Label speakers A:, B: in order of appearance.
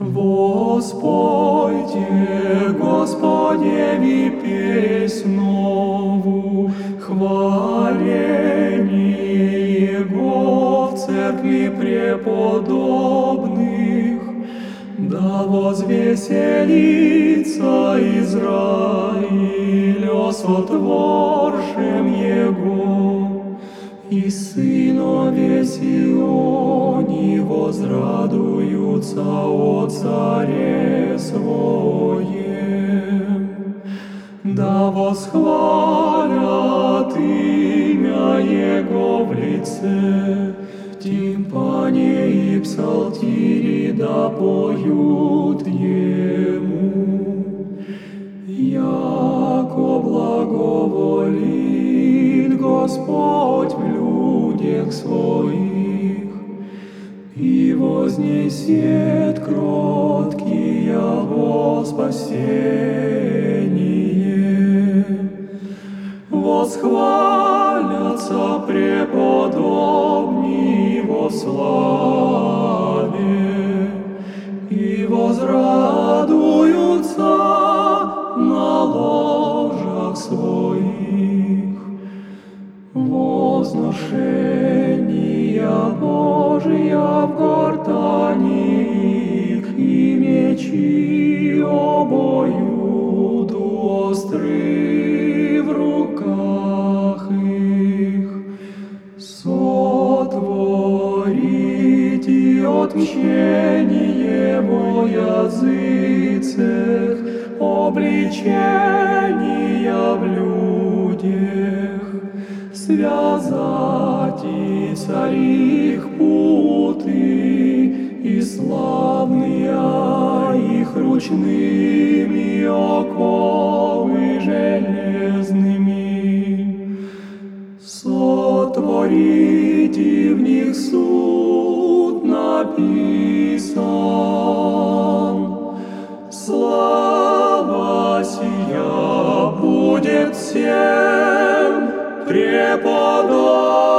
A: Воспойте Господеви песнь нову, хваление Его в церкви преподобных, да возвеселится Израиль о сотворшем Его, и сынове Сионе возрадуются о царе своем. Да восхвалят имя Его в лице, тимпане и псалтире да поют Ему. Яко благоволит Господь людях своих, и вознесет кроткие во спасение. Восхвалятся преподобни во славе, и возрадуются на ложах своих. Возношения Божия в гортани их, и мечи обоюду остры в руках их. Сотворите отмщение во языцах, обличения в людях, связать и цари их ручными оковы железными. Сотворите в них суд написан. Слава сия будет всем преподобным.